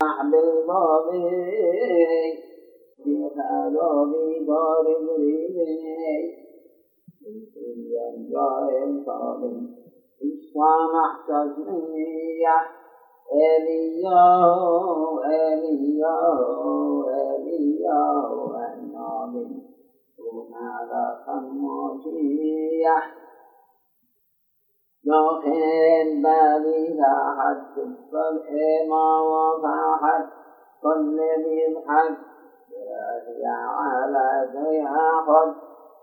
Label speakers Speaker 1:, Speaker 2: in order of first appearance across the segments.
Speaker 1: بالبابي في خلابي دار بريدي جائم صابي السامح تسمية إلياه إلياه إلياه النبي وماذا خموشيه لكن بالي راحت تدخل ما وفاحت كل يضحك يا على سياخذ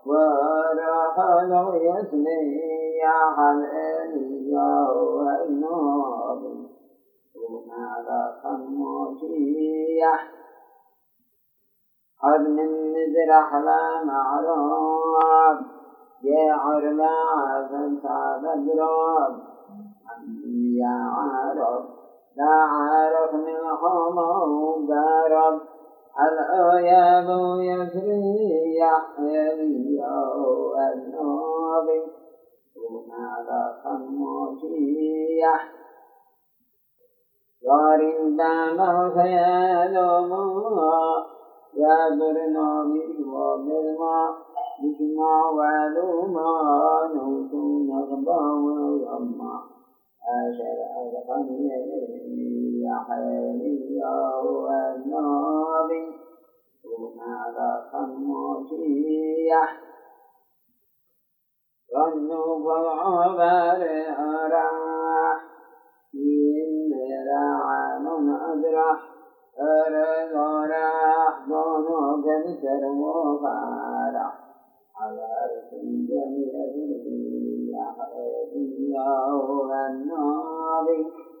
Speaker 1: ورحل يسمي يا حليل يا النبي وماذا خموشيه قد من مزرح لا معروف يا عرما فانت بدراب يا عرب لا عارف منهم قارب الأيام يسري يحيي النبي وماذا خموشية ضارب خيالهم يا برنامي وبالماء بسمع وعلوما نوت نغبا ألقني يا حيني يا النبي وماذا خموشية ظنوا فالعبر أراح إن راعن أدرح أرد راح ظنوا كبسر وفارح على الجميع. يا النبي